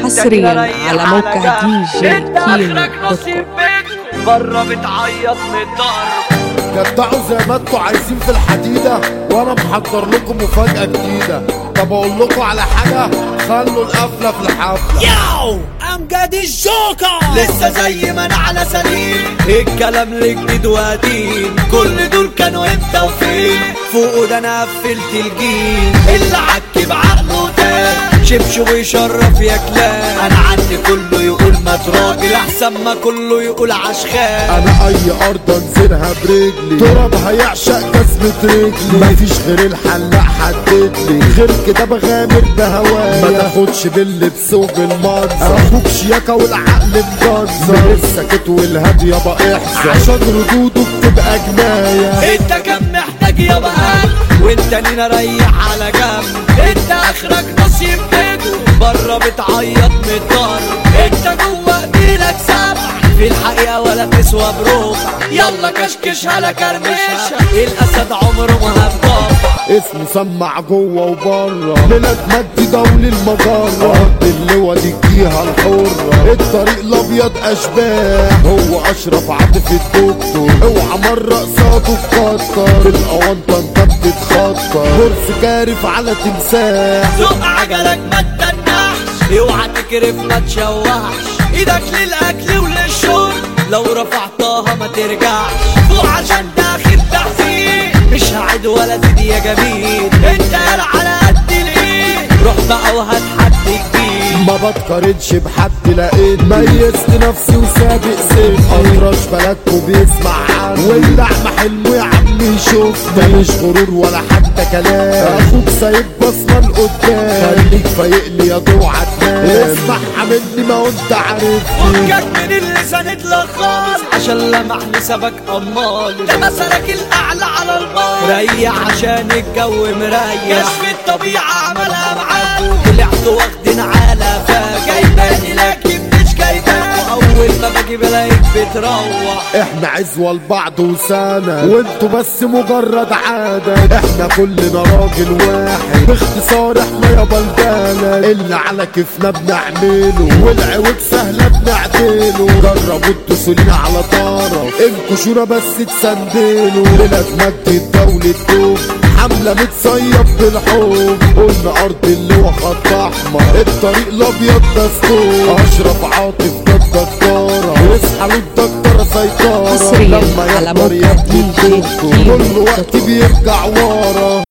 حصرياً على موقع. دي جي انت كيمو اخرك دوت نصيب منكم بره بتعيط من الضرب جدعوا زي ما أنتوا عايزين في الحديدة وأنا محضر لكم مفاجأة جديدة. طب أقول لكم على حاجة؟ خلوا القفلة في الحفلة. ياو! امجد الجوكر لسه زي ما أنا على سليم. الكلام الجديد وقديم؟ كل دول كانوا انت وفين؟ فوق ده أنا قفلت الجيل. اللي عك بعقله ده شبشب ويشرف يا كلاب أنا عندي كله يقول ما تراجل احسن ما كله يقول عشخان أنا أي أرض أنزلها برجلي. تراب هيعشق جسمة رجلي مفيش غير الحلاق حددلي غير كده بغامر بهوايا. ما تاخدش باللبس وبالمنظر أخوك شياكة والعقل مجنزر السكت والهادي يابا احذر عشان ردوده بتبقى جناية. أنت كان محتاج يا بقى وانت لينا ريح على جنب. انت اخرك نصيب منه بره بتعيط من انت جوه إيدك سبع في الحقيقة ولا تسوى بربع يلا كشكشها لا كرمشها الأسد عمره ما هتضافع اسمه سمع جوه وبره. ميلاد مجدي دولي المجرة أرض اللواء دي الجهة الحرة. الطريق الأبيض أشباح. هو أشرف عاطف الدكتور. أوعى مرة قصاده تكتر بالاونطة انت بتتخطر كرسي كارف على تمساح. زق عجلك ما تتنحش. اوعى تكرف ما تشوحش. إيدك للأكل وللشرب. لو رفعتها ما ترجعش. فوق عشان داخل تحذير مش هعد ولا زيد يا جميل. انت على قد الايد روح بقى جديد ما بتقارنش بحد لقيت ميزت نفسي وسابق سيف. أطرش بلدكوا بيسمع عني واللعمة حلمه يا عم يشوف. ده مش غرور ولا حتى كلام. أخوك سايب بصمة لقدام. خليك فايق لي يا دوعة تنام اسمعها مني ما انت عارفني فكك من اللسان اتلخص عشان لمح سبك أمال. ده مثلك الأعلى على البار ريح عشان الجو مريح. كشف الطبيعة عملها معاك. طلعت واخدين باجي بلاقيك بتروح. إحنا عزوة لبعض وسنة وانتوا بس مجرد عادة. إحنا كلنا راجل واحد باختصار إحنا يا بلدانة. اللي على كيفنا بنعمله والعوج سهلة بنعدله. جربوا لينا على طرف انكشونا بس تسندلوا. بلاد مجد الدولة دوم حملة متصيب بالحب قلنا أرض اللي خط أحمر الطريق الأبيض دستور أشرف عاطف ده له الدكتورة سيطرة لما موقع يبني الدكتور كل وقت. بيرجع ورا